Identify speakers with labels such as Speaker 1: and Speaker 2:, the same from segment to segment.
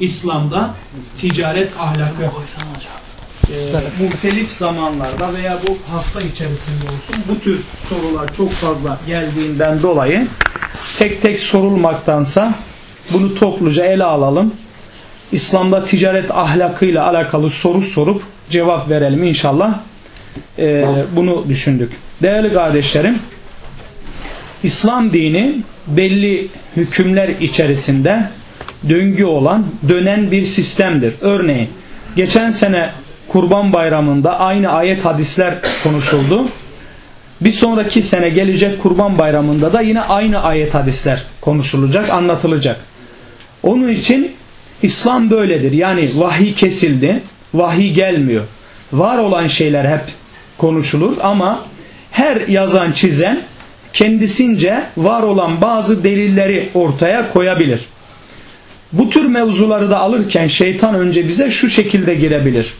Speaker 1: İslam'da ticaret ahlakı e, muhtelif zamanlarda veya bu hafta içerisinde olsun bu tür sorular çok fazla geldiğinden dolayı tek tek sorulmaktansa bunu topluca ele alalım. İslam'da ticaret ahlakıyla alakalı soru sorup cevap verelim inşallah. E, bunu düşündük. Değerli kardeşlerim, İslam dini belli hükümler içerisinde döngü olan, dönen bir sistemdir. Örneğin, geçen sene Kurban Bayramı'nda aynı ayet hadisler konuşuldu. Bir sonraki sene gelecek Kurban Bayramı'nda da yine aynı ayet hadisler konuşulacak, anlatılacak. Onun için İslam böyledir. Yani vahiy kesildi, vahiy gelmiyor. Var olan şeyler hep konuşulur ama her yazan çizen kendisince var olan bazı delilleri ortaya koyabilir. Bu tür mevzuları da alırken şeytan önce bize şu şekilde girebilir.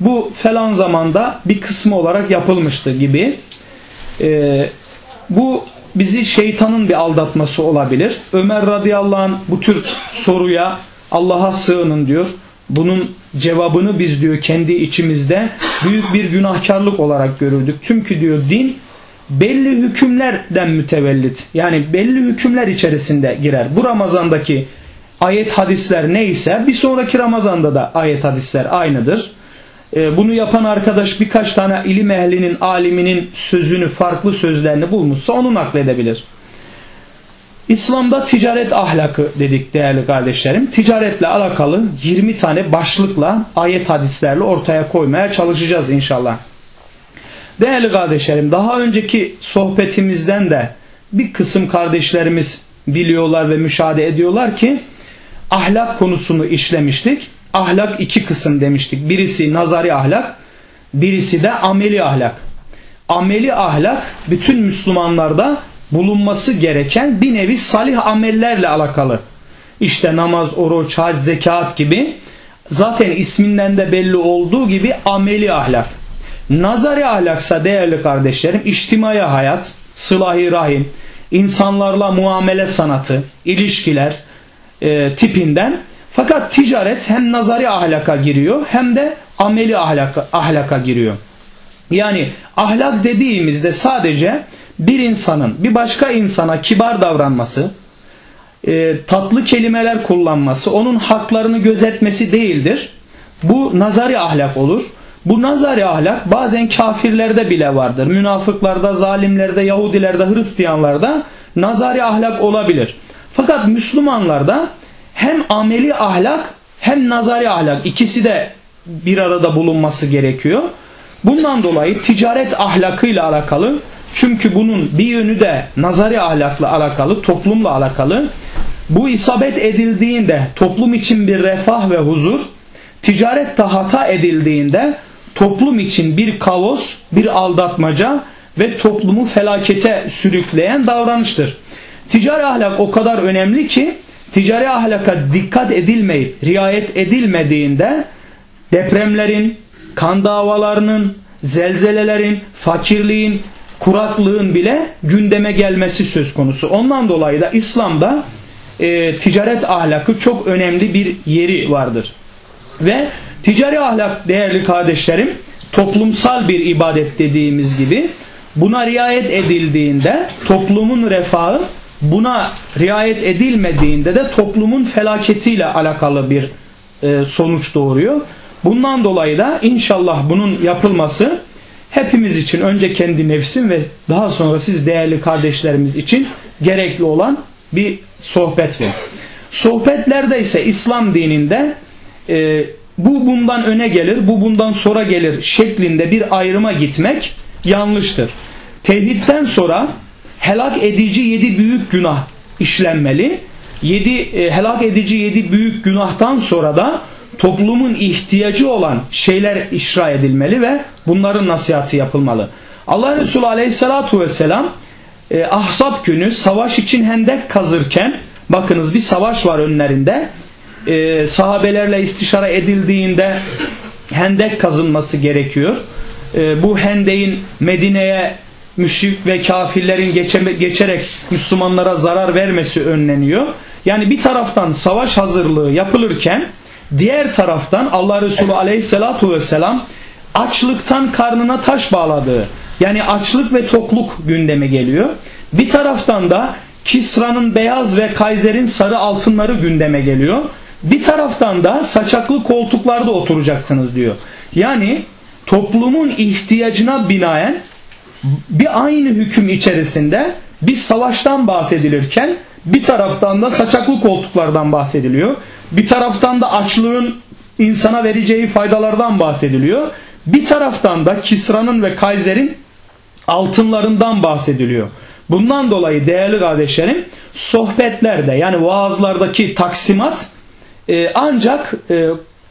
Speaker 1: Bu falan zamanda bir kısmı olarak yapılmıştı gibi. Ee, bu bizi şeytanın bir aldatması olabilir. Ömer radıyallahu anh bu tür soruya Allah'a sığının diyor. Bunun cevabını biz diyor kendi içimizde büyük bir günahkarlık olarak görürdük. Çünkü diyor din belli hükümlerden mütevellit. Yani belli hükümler içerisinde girer. Bu Ramazan'daki ayet hadisler neyse bir sonraki Ramazan'da da ayet hadisler aynıdır. Bunu yapan arkadaş birkaç tane ilim ehlinin, aliminin sözünü, farklı sözlerini bulmuşsa onu nakledebilir. İslam'da ticaret ahlakı dedik değerli kardeşlerim. Ticaretle alakalı 20 tane başlıkla ayet hadislerle ortaya koymaya çalışacağız inşallah. Değerli kardeşlerim daha önceki sohbetimizden de bir kısım kardeşlerimiz biliyorlar ve müşahede ediyorlar ki ahlak konusunu işlemiştik. Ahlak iki kısım demiştik. Birisi nazari ahlak, birisi de ameli ahlak. Ameli ahlak bütün Müslümanlarda bulunması gereken bir nevi salih amellerle alakalı. İşte namaz, oruç, hac, zekat gibi zaten isminden de belli olduğu gibi ameli ahlak. Nazari ahlaksa değerli kardeşlerim içtimai hayat, sılahi rahim, insanlarla muamele sanatı, ilişkiler e, tipinden fakat ticaret hem nazari ahlaka giriyor hem de ameli ahlaka, ahlaka giriyor. Yani ahlak dediğimizde sadece bir insanın bir başka insana kibar davranması, e, tatlı kelimeler kullanması, onun haklarını gözetmesi değildir. Bu nazari ahlak olur. Bu nazari ahlak bazen kafirlerde bile vardır. Münafıklarda, zalimlerde, Yahudilerde, Hristiyanlarda nazari ahlak olabilir. Fakat Müslümanlarda hem ameli ahlak hem nazari ahlak ikisi de bir arada bulunması gerekiyor. Bundan dolayı ticaret ahlakıyla alakalı çünkü bunun bir yönü de nazari ahlakla alakalı, toplumla alakalı. Bu isabet edildiğinde toplum için bir refah ve huzur, ticaret tahata edildiğinde toplum için bir kaos, bir aldatmaca ve toplumu felakete sürükleyen davranıştır. Ticari ahlak o kadar önemli ki ticari ahlaka dikkat edilmeyip riayet edilmediğinde depremlerin, kan davalarının, zelzelelerin, fakirliğin, kuraklığın bile gündeme gelmesi söz konusu. Ondan dolayı da İslam'da e, ticaret ahlakı çok önemli bir yeri vardır. Ve ticari ahlak değerli kardeşlerim toplumsal bir ibadet dediğimiz gibi buna riayet edildiğinde toplumun refahı buna riayet edilmediğinde de toplumun felaketiyle alakalı bir e, sonuç doğuruyor. Bundan dolayı da inşallah bunun yapılması hepimiz için önce kendi nefsim ve daha sonra siz değerli kardeşlerimiz için gerekli olan bir sohbet bu. Sohbetlerde ise İslam dininde e, bu bundan öne gelir, bu bundan sonra gelir şeklinde bir ayrıma gitmek yanlıştır. Tevhidden sonra helak edici yedi büyük günah işlenmeli. Yedi, e, helak edici yedi büyük günahtan sonra da toplumun ihtiyacı olan şeyler işra edilmeli ve bunların nasihatı yapılmalı. Allah Resulü aleyhissalatu vesselam e, ahzab günü savaş için hendek kazırken bakınız bir savaş var önlerinde e, sahabelerle istişare edildiğinde hendek kazınması gerekiyor. E, bu hendeğin Medine'ye müşrik ve kafirlerin geçe, geçerek Müslümanlara zarar vermesi önleniyor. Yani bir taraftan savaş hazırlığı yapılırken Diğer taraftan Allah Resulü aleyhissalatu vesselam açlıktan karnına taş bağladığı yani açlık ve tokluk gündeme geliyor. Bir taraftan da Kisra'nın beyaz ve Kaiser'in sarı altınları gündeme geliyor. Bir taraftan da saçaklı koltuklarda oturacaksınız diyor. Yani toplumun ihtiyacına binaen bir aynı hüküm içerisinde bir savaştan bahsedilirken bir taraftan da saçaklı koltuklardan bahsediliyor. Bir taraftan da açlığın insana vereceği faydalardan bahsediliyor. Bir taraftan da Kisra'nın ve Kaiser'in altınlarından bahsediliyor. Bundan dolayı değerli kardeşlerim sohbetlerde yani vaazlardaki taksimat e, ancak e,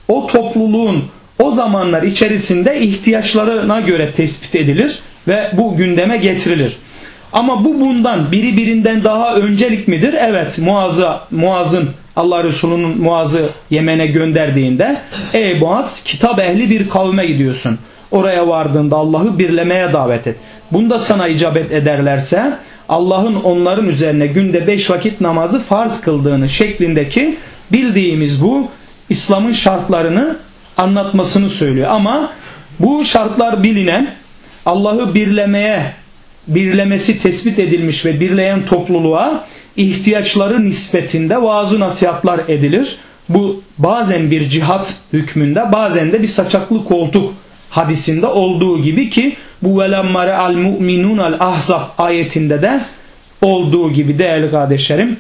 Speaker 1: o topluluğun o zamanlar içerisinde ihtiyaçlarına göre tespit edilir ve bu gündeme getirilir. Ama bu bundan biri birinden daha öncelik midir? Evet Muaz'ı, Muaz'ın Allah Resulü'nün Muaz'ı Yemen'e gönderdiğinde ey Muaz kitap ehli bir kavme gidiyorsun. Oraya vardığında Allah'ı birlemeye davet et. Bunda sana icabet ederlerse Allah'ın onların üzerine günde beş vakit namazı farz kıldığını şeklindeki bildiğimiz bu İslam'ın şartlarını anlatmasını söylüyor. Ama bu şartlar bilinen Allah'ı birlemeye birlemesi tespit edilmiş ve birleyen topluluğa ihtiyaçları nispetinde vaaz nasihatlar edilir. Bu bazen bir cihat hükmünde bazen de bir saçaklı koltuk hadisinde olduğu gibi ki bu velemmare al mu'minun al ahzab ayetinde de olduğu gibi değerli kardeşlerim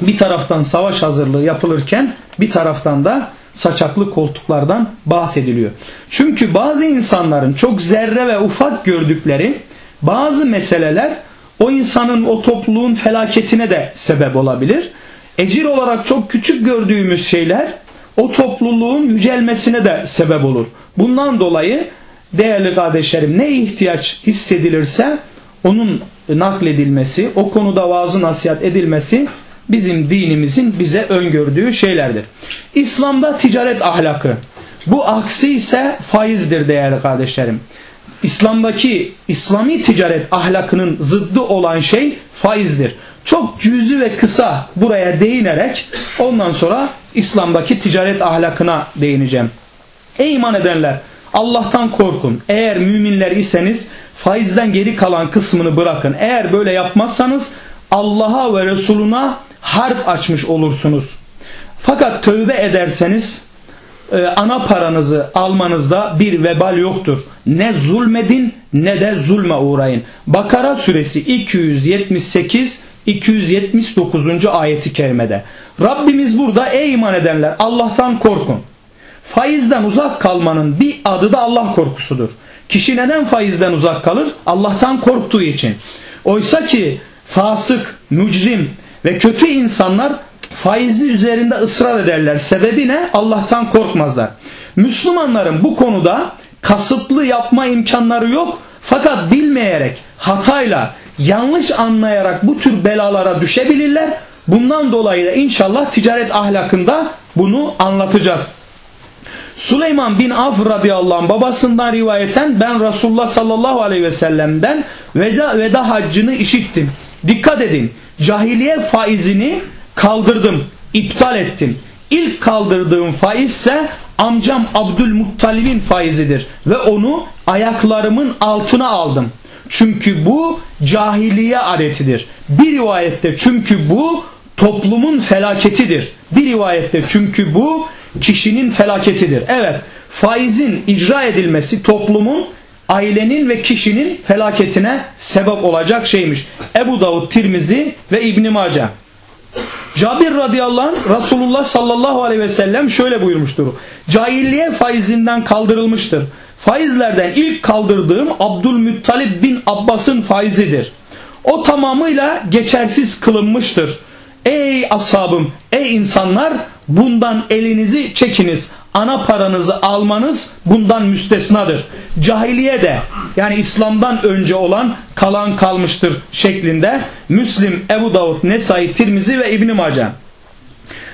Speaker 1: bir taraftan savaş hazırlığı yapılırken bir taraftan da saçaklı koltuklardan bahsediliyor. Çünkü bazı insanların çok zerre ve ufak gördükleri bazı meseleler o insanın o topluluğun felaketine de sebep olabilir. Ecir olarak çok küçük gördüğümüz şeyler o topluluğun yücelmesine de sebep olur. Bundan dolayı değerli kardeşlerim ne ihtiyaç hissedilirse onun nakledilmesi, o konuda vaazı nasihat edilmesi bizim dinimizin bize öngördüğü şeylerdir. İslam'da ticaret ahlakı. Bu aksi ise faizdir değerli kardeşlerim. İslam'daki İslami ticaret ahlakının zıddı olan şey faizdir. Çok cüzü ve kısa buraya değinerek ondan sonra İslam'daki ticaret ahlakına değineceğim. Ey iman edenler Allah'tan korkun. Eğer müminler iseniz faizden geri kalan kısmını bırakın. Eğer böyle yapmazsanız Allah'a ve Resuluna harp açmış olursunuz. Fakat tövbe ederseniz e, ana paranızı almanızda bir vebal yoktur. Ne zulmedin ne de zulme uğrayın. Bakara suresi 278 279. ayeti kerimede. Rabbimiz burada ey iman edenler Allah'tan korkun. Faizden uzak kalmanın bir adı da Allah korkusudur. Kişi neden faizden uzak kalır? Allah'tan korktuğu için. Oysa ki fasık, mücrim ve kötü insanlar faizi üzerinde ısrar ederler. Sebebi ne? Allah'tan korkmazlar. Müslümanların bu konuda kasıtlı yapma imkanları yok. Fakat bilmeyerek, hatayla, yanlış anlayarak bu tür belalara düşebilirler. Bundan dolayı da inşallah ticaret ahlakında bunu anlatacağız. Süleyman bin Af radıyallahu anh babasından rivayeten ben Resulullah sallallahu aleyhi ve sellem'den veda, veda haccını işittim. Dikkat edin cahiliye faizini kaldırdım, iptal ettim. İlk kaldırdığım faiz ise amcam Abdülmuttalib'in faizidir ve onu ayaklarımın altına aldım. Çünkü bu cahiliye adetidir. Bir rivayette çünkü bu toplumun felaketidir. Bir rivayette çünkü bu kişinin felaketidir. Evet faizin icra edilmesi toplumun ailenin ve kişinin felaketine sebep olacak şeymiş. Ebu Davud, Tirmizi ve İbn Mace. Cabir radıyallahu anh Resulullah sallallahu aleyhi ve sellem şöyle buyurmuştur. Cahiliye faizinden kaldırılmıştır. Faizlerden ilk kaldırdığım Abdülmuttalib bin Abbas'ın faizidir. O tamamıyla geçersiz kılınmıştır. Ey ashabım, ey insanlar bundan elinizi çekiniz. Ana paranızı almanız bundan müstesnadır. Cahiliye de yani İslam'dan önce olan kalan kalmıştır şeklinde Müslim, Ebu Davud, Nesai, Tirmizi ve İbn Mace.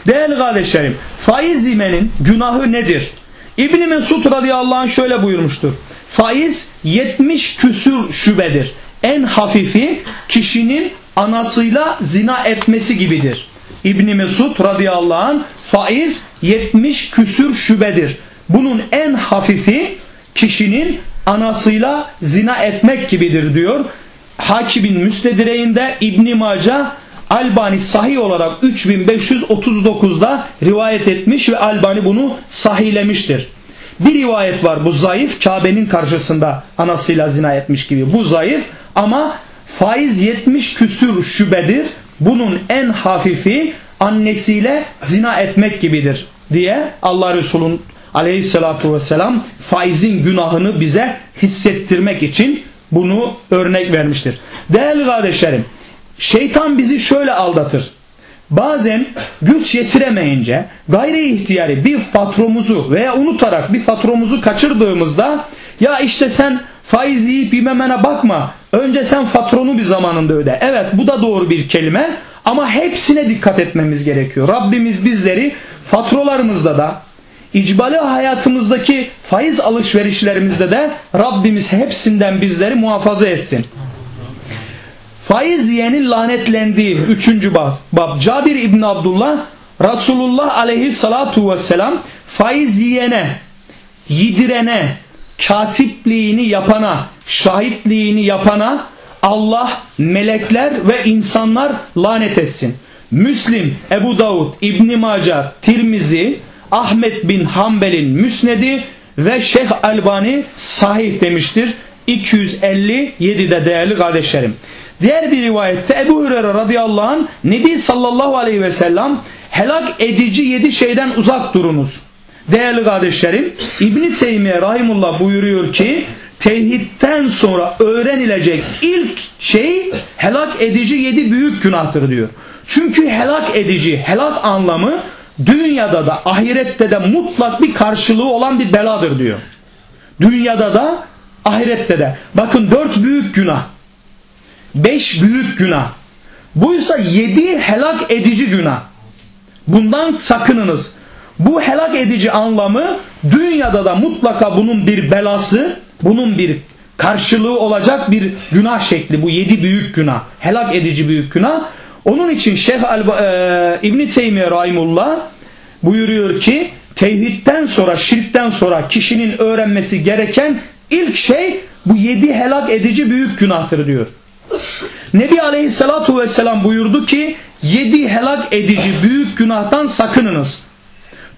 Speaker 1: Değerli kardeşlerim, faiz yemenin günahı nedir? İbn Mesud radıyallahu anh şöyle buyurmuştur. Faiz 70 küsür şübedir. En hafifi kişinin anasıyla zina etmesi gibidir. İbni Mesud radıyallahu anh faiz 70 küsür şubedir. Bunun en hafifi kişinin anasıyla zina etmek gibidir diyor. Hakibin müstedireğinde İbn Maca Albani sahih olarak 3539'da rivayet etmiş ve Albani bunu sahihlemiştir. Bir rivayet var bu zayıf Kabe'nin karşısında anasıyla zina etmiş gibi. Bu zayıf ama faiz 70 küsür şübedir. Bunun en hafifi annesiyle zina etmek gibidir diye Allah Resulü'nün aleyhissalatu vesselam faizin günahını bize hissettirmek için bunu örnek vermiştir. Değerli kardeşlerim şeytan bizi şöyle aldatır. Bazen güç yetiremeyince gayri ihtiyari bir fatromuzu veya unutarak bir fatromuzu kaçırdığımızda ya işte sen faiz yiyip yememene bakma. Önce sen fatronu bir zamanında öde. Evet bu da doğru bir kelime ama hepsine dikkat etmemiz gerekiyor. Rabbimiz bizleri fatrolarımızda da icbali hayatımızdaki faiz alışverişlerimizde de Rabbimiz hepsinden bizleri muhafaza etsin. Faiz yiyenin lanetlendiği üçüncü bab. bab. Cabir İbni Abdullah Resulullah aleyhissalatu vesselam faiz yiyene, yedirene, katipliğini yapana, şahitliğini yapana Allah, melekler ve insanlar lanet etsin. Müslim, Ebu Davud, İbn Maca, Tirmizi, Ahmet bin Hanbel'in müsnedi ve Şeyh Albani sahih demiştir. 257'de değerli kardeşlerim. Diğer bir rivayette Ebu Hureyre radıyallahu anh Nebi sallallahu aleyhi ve sellem helak edici yedi şeyden uzak durunuz. Değerli kardeşlerim İbn-i Teymiye rahimullah buyuruyor ki tevhidten sonra öğrenilecek ilk şey helak edici yedi büyük günahtır diyor. Çünkü helak edici, helak anlamı dünyada da ahirette de mutlak bir karşılığı olan bir beladır diyor. Dünyada da ahirette de. Bakın dört büyük günah. Beş büyük günah. Buysa yedi helak edici günah. Bundan sakınınız. Bu helak edici anlamı dünyada da mutlaka bunun bir belası, bunun bir karşılığı olacak bir günah şekli. Bu yedi büyük günah. Helak edici büyük günah. Onun için Şeyh e, İbn Teymiye Rahimullah buyuruyor ki tevhidden sonra şirkten sonra kişinin öğrenmesi gereken ilk şey bu yedi helak edici büyük günahtır diyor. Nebi Aleyhisselatu Vesselam buyurdu ki yedi helak edici büyük günahtan sakınınız.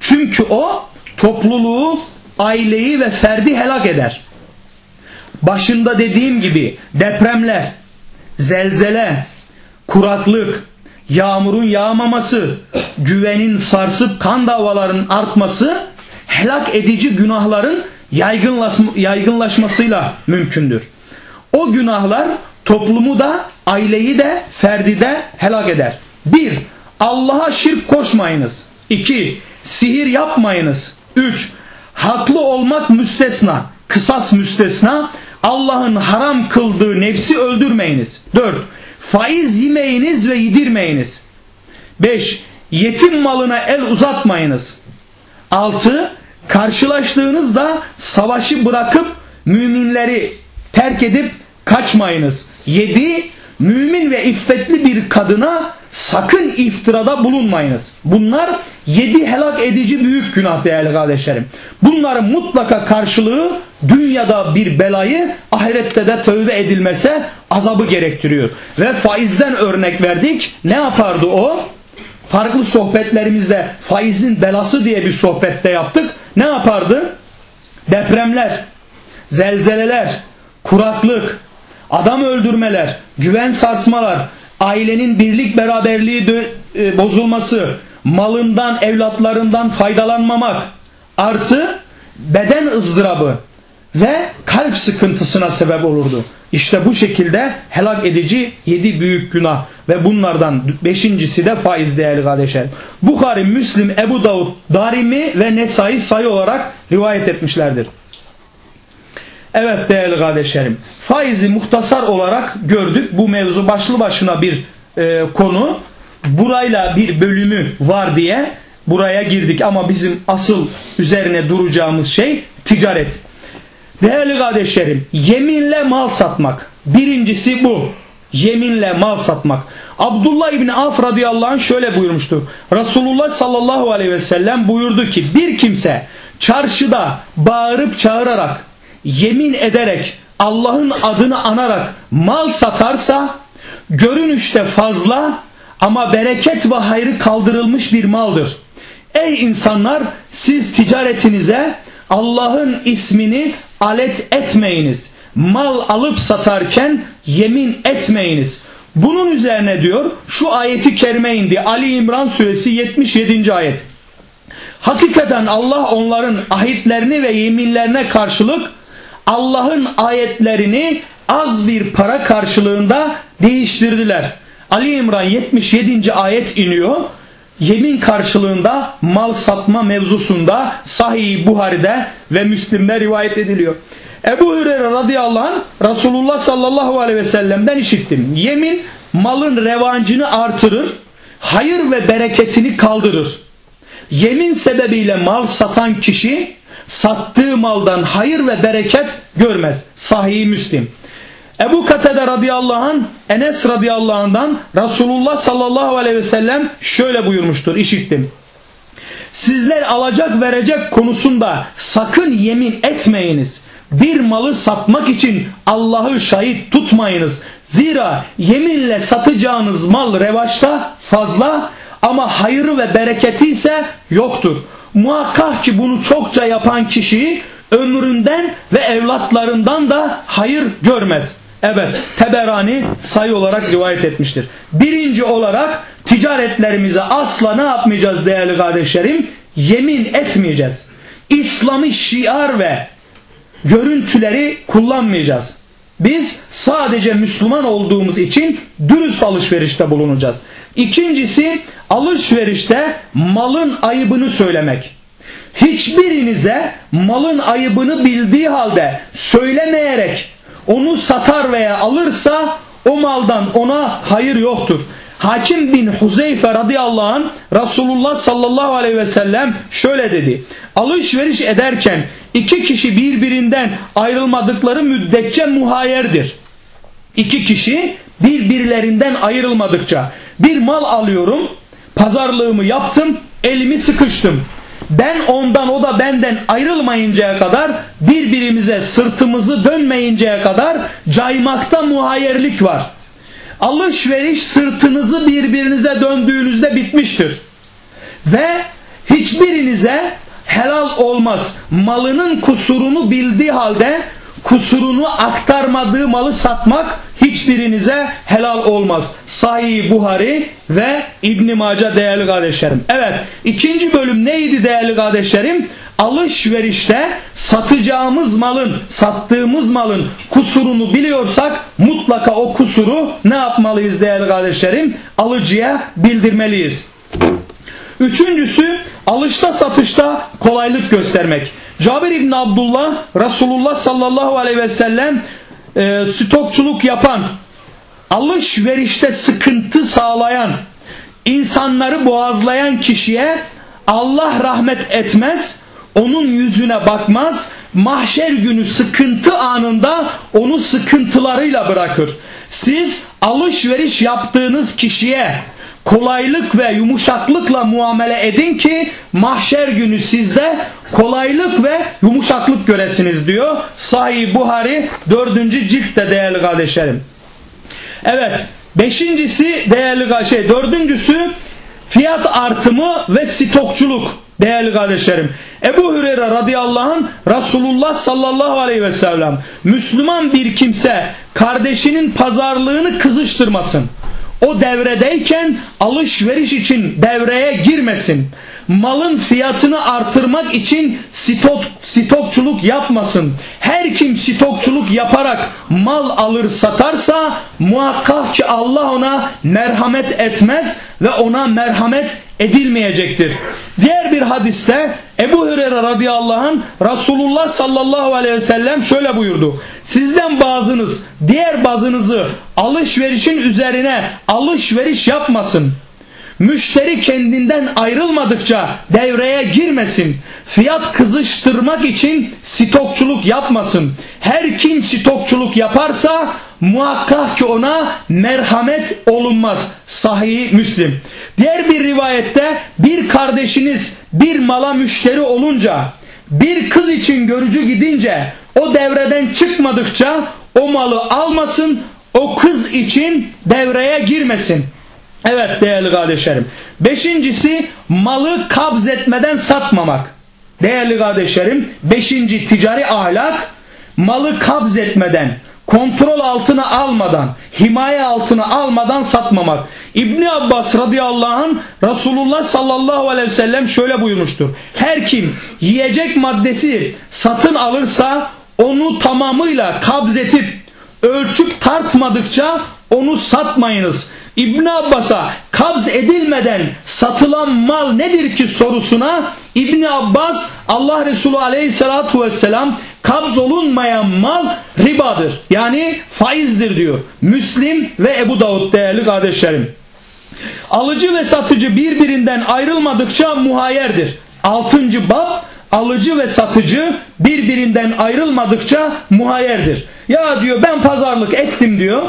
Speaker 1: Çünkü o topluluğu, aileyi ve ferdi helak eder. Başında dediğim gibi depremler, zelzele, kuraklık, yağmurun yağmaması, güvenin sarsıp kan davaların artması helak edici günahların yaygınlaşmasıyla mümkündür. O günahlar toplumu da aileyi de ferdi de helak eder. Bir, Allah'a şirk koşmayınız. İki, sihir yapmayınız. Üç, haklı olmak müstesna, kısas müstesna. Allah'ın haram kıldığı nefsi öldürmeyiniz. Dört, faiz yemeyiniz ve yedirmeyiniz. Beş, yetim malına el uzatmayınız. Altı, karşılaştığınızda savaşı bırakıp müminleri terk edip kaçmayınız. Yedi, mümin ve iffetli bir kadına sakın iftirada bulunmayınız. Bunlar yedi helak edici büyük günah değerli kardeşlerim. Bunların mutlaka karşılığı dünyada bir belayı ahirette de tövbe edilmese azabı gerektiriyor. Ve faizden örnek verdik. Ne yapardı o? Farklı sohbetlerimizde faizin belası diye bir sohbette yaptık. Ne yapardı? Depremler, zelzeleler, kuraklık, adam öldürmeler, güven sarsmalar, ailenin birlik beraberliği e, bozulması, malından, evlatlarından faydalanmamak, artı beden ızdırabı ve kalp sıkıntısına sebep olurdu. İşte bu şekilde helak edici yedi büyük günah ve bunlardan beşincisi de faiz değerli kardeşler. Bukhari, Müslim, Ebu Davud, Darimi ve Nesai sayı olarak rivayet etmişlerdir. Evet değerli kardeşlerim faizi muhtasar olarak gördük. Bu mevzu başlı başına bir e, konu. Burayla bir bölümü var diye buraya girdik ama bizim asıl üzerine duracağımız şey ticaret. Değerli kardeşlerim yeminle mal satmak birincisi bu. yeminle mal satmak. Abdullah İbni Af radıyallahu anh şöyle buyurmuştur. Resulullah sallallahu aleyhi ve sellem buyurdu ki bir kimse çarşıda bağırıp çağırarak yemin ederek Allah'ın adını anarak mal satarsa görünüşte fazla ama bereket ve hayrı kaldırılmış bir maldır. Ey insanlar siz ticaretinize Allah'ın ismini alet etmeyiniz. Mal alıp satarken yemin etmeyiniz. Bunun üzerine diyor şu ayeti kerime indi. Ali İmran suresi 77. ayet. Hakikaten Allah onların ahitlerini ve yeminlerine karşılık Allah'ın ayetlerini az bir para karşılığında değiştirdiler. Ali İmran 77. ayet iniyor. Yemin karşılığında mal satma mevzusunda Sahih Buhari'de ve Müslim'de rivayet ediliyor. Ebu Hureyre radıyallahu anh Resulullah sallallahu aleyhi ve sellem'den işittim. Yemin malın revancını artırır, hayır ve bereketini kaldırır. Yemin sebebiyle mal satan kişi sattığı maldan hayır ve bereket görmez. Sahih Müslim. Ebu Katede radıyallahu anh Enes radıyallahu anh'dan Resulullah sallallahu aleyhi ve sellem şöyle buyurmuştur işittim. Sizler alacak verecek konusunda sakın yemin etmeyiniz. Bir malı satmak için Allah'ı şahit tutmayınız. Zira yeminle satacağınız mal revaçta fazla ama hayırı ve bereketi ise yoktur. Muhakkak ki bunu çokça yapan kişi ömründen ve evlatlarından da hayır görmez. Evet Teberani sayı olarak rivayet etmiştir. Birinci olarak ticaretlerimize asla ne yapmayacağız değerli kardeşlerim? Yemin etmeyeceğiz. İslami şiar ve görüntüleri kullanmayacağız. Biz sadece Müslüman olduğumuz için dürüst alışverişte bulunacağız. İkincisi alışverişte malın ayıbını söylemek. Hiçbirinize malın ayıbını bildiği halde söylemeyerek onu satar veya alırsa o maldan ona hayır yoktur. Hakim bin Huzeyfe radıyallahu anh Resulullah sallallahu aleyhi ve sellem şöyle dedi. Alışveriş ederken iki kişi birbirinden ayrılmadıkları müddetçe muhayerdir. İki kişi birbirlerinden ayrılmadıkça bir mal alıyorum, pazarlığımı yaptım, elimi sıkıştım. Ben ondan o da benden ayrılmayıncaya kadar birbirimize sırtımızı dönmeyinceye kadar caymakta muhayerlik var. Alışveriş sırtınızı birbirinize döndüğünüzde bitmiştir. Ve hiçbirinize helal olmaz. Malının kusurunu bildiği halde kusurunu aktarmadığı malı satmak hiçbirinize helal olmaz. Sahih Buhari ve İbn Mace değerli kardeşlerim. Evet ikinci bölüm neydi değerli kardeşlerim? Alışverişte satacağımız malın, sattığımız malın kusurunu biliyorsak mutlaka o kusuru ne yapmalıyız değerli kardeşlerim? Alıcıya bildirmeliyiz. Üçüncüsü alışta satışta kolaylık göstermek. Cabir İbni Abdullah Resulullah sallallahu aleyhi ve sellem e, stokçuluk yapan, alışverişte sıkıntı sağlayan, insanları boğazlayan kişiye Allah rahmet etmez, onun yüzüne bakmaz, mahşer günü sıkıntı anında onu sıkıntılarıyla bırakır. Siz alışveriş yaptığınız kişiye kolaylık ve yumuşaklıkla muamele edin ki mahşer günü sizde kolaylık ve yumuşaklık göresiniz diyor. Sahih Buhari 4. ciltte değerli kardeşlerim. Evet beşincisi değerli şey dördüncüsü fiyat artımı ve stokçuluk değerli kardeşlerim. Ebu Hüreyre radıyallahu anh Resulullah sallallahu aleyhi ve sellem Müslüman bir kimse kardeşinin pazarlığını kızıştırmasın o devredeyken alışveriş için devreye girmesin. Malın fiyatını artırmak için stok, stokçuluk yapmasın. Her kim stokçuluk yaparak mal alır satarsa muhakkak ki Allah ona merhamet etmez ve ona merhamet edilmeyecektir. Diğer bir hadiste Ebu Hureyre radıyallahu anh Resulullah sallallahu aleyhi ve sellem şöyle buyurdu. Sizden bazınız diğer bazınızı alışverişin üzerine alışveriş yapmasın. Müşteri kendinden ayrılmadıkça devreye girmesin. Fiyat kızıştırmak için stokçuluk yapmasın. Her kim stokçuluk yaparsa muhakkak ki ona merhamet olunmaz. Sahih Müslim. Diğer bir rivayette bir kardeşiniz bir mala müşteri olunca bir kız için görücü gidince o devreden çıkmadıkça o malı almasın o kız için devreye girmesin. Evet değerli kardeşlerim. Beşincisi malı kabz etmeden satmamak. Değerli kardeşlerim beşinci ticari ahlak malı kabz etmeden kontrol altına almadan, himaye altına almadan satmamak. İbni Abbas radıyallahu anh Resulullah sallallahu aleyhi ve sellem şöyle buyurmuştur. Her kim yiyecek maddesi satın alırsa onu tamamıyla kabz edip ölçüp tartmadıkça onu satmayınız. İbn Abbas'a kabz edilmeden satılan mal nedir ki sorusuna İbn Abbas Allah Resulü aleyhissalatu vesselam kabz olunmayan mal ribadır. Yani faizdir diyor. Müslim ve Ebu Davud değerli kardeşlerim. Alıcı ve satıcı birbirinden ayrılmadıkça muhayyerdir. Altıncı bab alıcı ve satıcı birbirinden ayrılmadıkça muhayyerdir. Ya diyor ben pazarlık ettim diyor.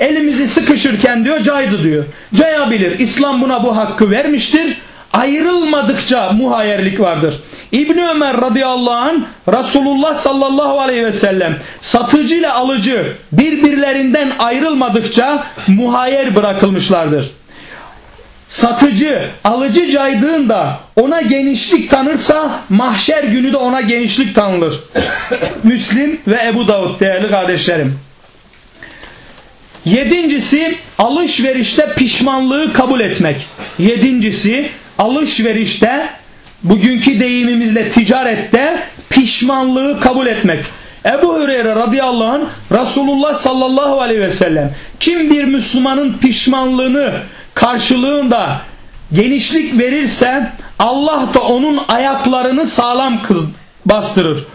Speaker 1: Elimizi sıkışırken diyor caydı diyor. Cayabilir. İslam buna bu hakkı vermiştir. Ayrılmadıkça muhayyerlik vardır. İbni Ömer radıyallahu anh Resulullah sallallahu aleyhi ve sellem satıcı ile alıcı birbirlerinden ayrılmadıkça muhayyer bırakılmışlardır. Satıcı alıcı caydığında ona genişlik tanırsa mahşer günü de ona genişlik tanılır. Müslim ve Ebu Davud değerli kardeşlerim. Yedincisi alışverişte pişmanlığı kabul etmek. Yedincisi alışverişte bugünkü deyimimizle ticarette pişmanlığı kabul etmek. Ebu Hureyre radıyallahu anh Resulullah sallallahu aleyhi ve sellem kim bir Müslümanın pişmanlığını karşılığında genişlik verirse Allah da onun ayaklarını sağlam bastırır.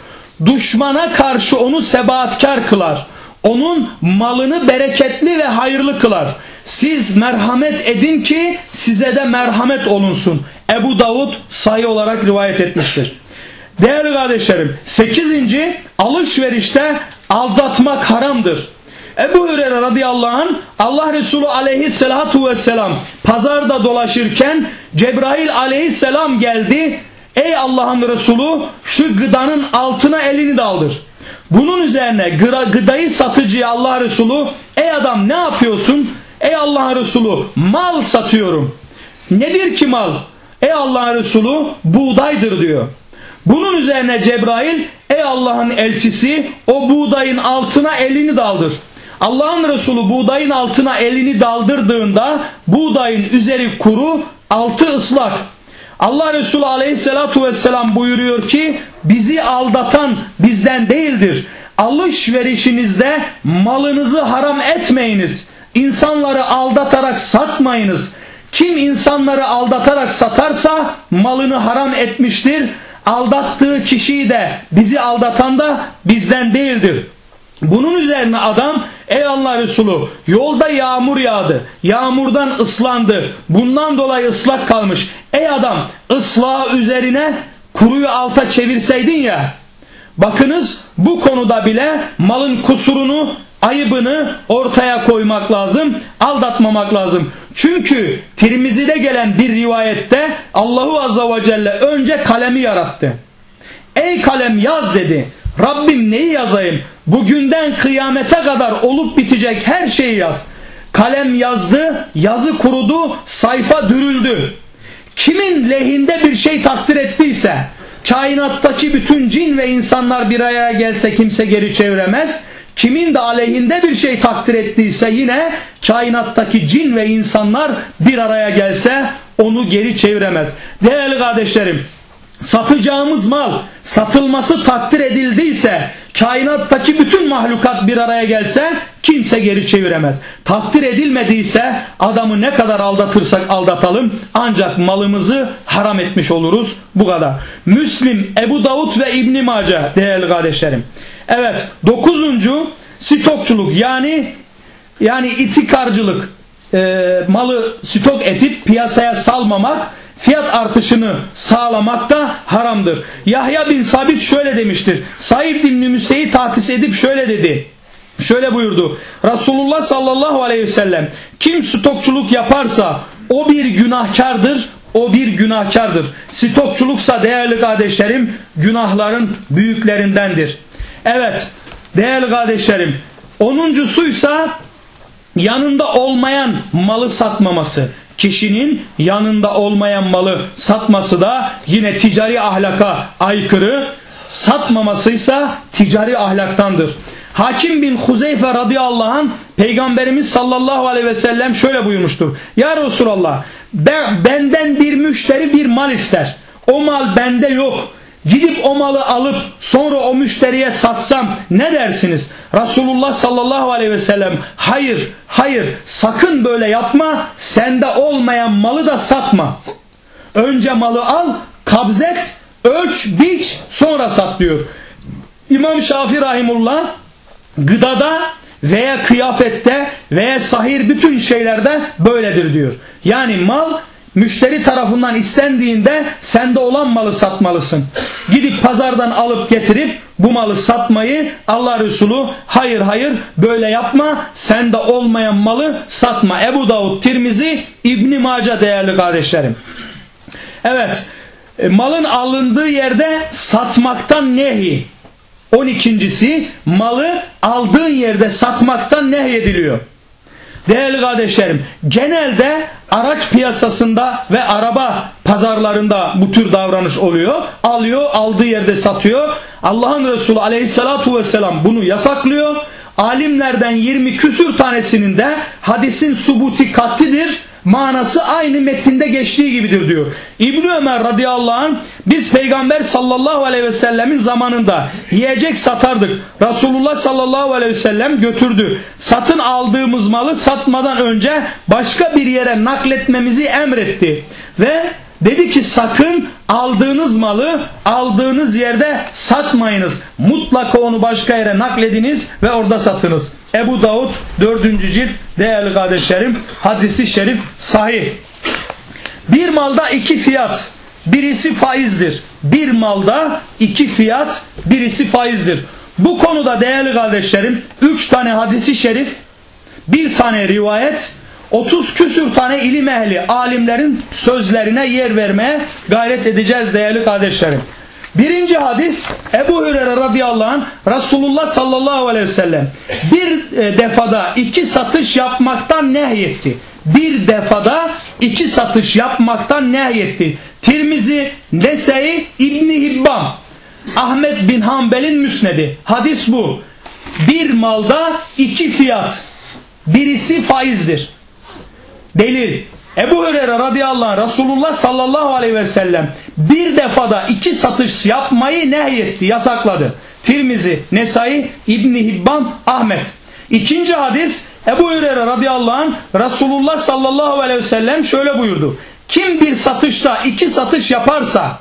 Speaker 1: Düşmana karşı onu sebatkar kılar. Onun malını bereketli ve hayırlı kılar. Siz merhamet edin ki size de merhamet olunsun. Ebu Davud sayı olarak rivayet etmiştir. Değerli kardeşlerim 8. alışverişte aldatmak haramdır. Ebu Hürer'e radıyallahu anh Allah Resulü aleyhissalatu vesselam pazarda dolaşırken Cebrail aleyhisselam geldi. Ey Allah'ın Resulü şu gıdanın altına elini daldır. Bunun üzerine gıdayı satıcıya Allah Resulü ey adam ne yapıyorsun? Ey Allah Resulü mal satıyorum. Nedir ki mal? Ey Allah Resulü buğdaydır diyor. Bunun üzerine Cebrail ey Allah'ın elçisi o buğdayın altına elini daldır. Allah'ın Resulü buğdayın altına elini daldırdığında buğdayın üzeri kuru altı ıslak. Allah Resulü aleyhissalatu vesselam buyuruyor ki bizi aldatan bizden değildir. Alışverişinizde malınızı haram etmeyiniz. İnsanları aldatarak satmayınız. Kim insanları aldatarak satarsa malını haram etmiştir. Aldattığı kişiyi de bizi aldatan da bizden değildir. Bunun üzerine adam ey Allah Resulü yolda yağmur yağdı. Yağmurdan ıslandı. Bundan dolayı ıslak kalmış. Ey adam ıslığa üzerine kuruyu alta çevirseydin ya. Bakınız bu konuda bile malın kusurunu ayıbını ortaya koymak lazım, aldatmamak lazım. Çünkü Tirmizi'de gelen bir rivayette Allahu Azza ve Celle önce kalemi yarattı. Ey kalem yaz dedi. Rabbim neyi yazayım? Bugünden kıyamete kadar olup bitecek her şeyi yaz. Kalem yazdı, yazı kurudu, sayfa dürüldü. Kimin lehinde bir şey takdir ettiyse, kainattaki bütün cin ve insanlar bir araya gelse kimse geri çeviremez. Kimin de aleyhinde bir şey takdir ettiyse yine kainattaki cin ve insanlar bir araya gelse onu geri çeviremez. Değerli kardeşlerim satacağımız mal satılması takdir edildiyse kainattaki bütün mahlukat bir araya gelse kimse geri çeviremez. Takdir edilmediyse adamı ne kadar aldatırsak aldatalım ancak malımızı haram etmiş oluruz. Bu kadar. Müslim, Ebu Davud ve İbni Mace değerli kardeşlerim. Evet dokuzuncu stokçuluk yani yani itikarcılık e, malı stok edip piyasaya salmamak fiyat artışını sağlamak da haramdır. Yahya bin Sabit şöyle demiştir. Said bin Müsey'i tahtis edip şöyle dedi. şöyle buyurdu. Resulullah sallallahu aleyhi ve sellem kim stokçuluk yaparsa o bir günahkardır, o bir günahkardır. Stokçuluksa değerli kardeşlerim günahların büyüklerindendir. Evet değerli kardeşlerim onuncusuysa yanında olmayan malı satmaması. Kişinin yanında olmayan malı satması da yine ticari ahlaka aykırı. Satmamasıysa ticari ahlaktandır. Hakim bin Huzeyfe radıyallahu anh Peygamberimiz sallallahu aleyhi ve sellem şöyle buyurmuştur. Ya Resulallah benden bir müşteri bir mal ister. O mal bende yok. Gidip o malı alıp sonra o müşteriye satsam ne dersiniz? Resulullah sallallahu aleyhi ve sellem hayır hayır sakın böyle yapma sende olmayan malı da satma. Önce malı al kabzet ölç biç sonra sat diyor. İmam Şafii Rahimullah gıdada veya kıyafette veya sahir bütün şeylerde böyledir diyor. Yani mal müşteri tarafından istendiğinde sende olan malı satmalısın. Gidip pazardan alıp getirip bu malı satmayı Allah Resulü hayır hayır böyle yapma sende olmayan malı satma. Ebu Davud Tirmizi İbni Maca değerli kardeşlerim. Evet e, malın alındığı yerde satmaktan nehi. 12.si malı aldığın yerde satmaktan nehyediliyor. Değerli kardeşlerim genelde araç piyasasında ve araba pazarlarında bu tür davranış oluyor. Alıyor aldığı yerde satıyor. Allah'ın Resulü aleyhissalatu vesselam bunu yasaklıyor. Alimlerden 20 küsür tanesinin de hadisin subuti kattidir manası aynı metinde geçtiği gibidir diyor. İbni Ömer radıyallahu anh biz peygamber sallallahu aleyhi ve sellemin zamanında yiyecek satardık. Resulullah sallallahu aleyhi ve sellem götürdü. Satın aldığımız malı satmadan önce başka bir yere nakletmemizi emretti. Ve Dedi ki sakın aldığınız malı aldığınız yerde satmayınız. Mutlaka onu başka yere naklediniz ve orada satınız. Ebu Davud 4. cilt değerli kardeşlerim hadisi şerif sahih. Bir malda iki fiyat. Birisi faizdir. Bir malda iki fiyat birisi faizdir. Bu konuda değerli kardeşlerim üç tane hadisi şerif bir tane rivayet 30 küsür tane ilim ehli alimlerin sözlerine yer vermeye gayret edeceğiz değerli kardeşlerim. Birinci hadis Ebu Hürer'e radıyallahu anh Resulullah sallallahu aleyhi ve sellem bir e, defada iki satış yapmaktan nehyetti. Bir defada iki satış yapmaktan nehyetti. Tirmizi, Nese'yi, İbni Hibban, Ahmet bin Hanbel'in müsnedi. Hadis bu. Bir malda iki fiyat. Birisi faizdir. Delil. Ebu Hureyre radıyallahu anh Resulullah sallallahu aleyhi ve sellem bir defada iki satış yapmayı nehyetti, yasakladı. Tirmizi, Nesai, İbni Hibban, Ahmet. İkinci hadis Ebu Hureyre radıyallahu anh Resulullah sallallahu aleyhi ve sellem şöyle buyurdu. Kim bir satışta iki satış yaparsa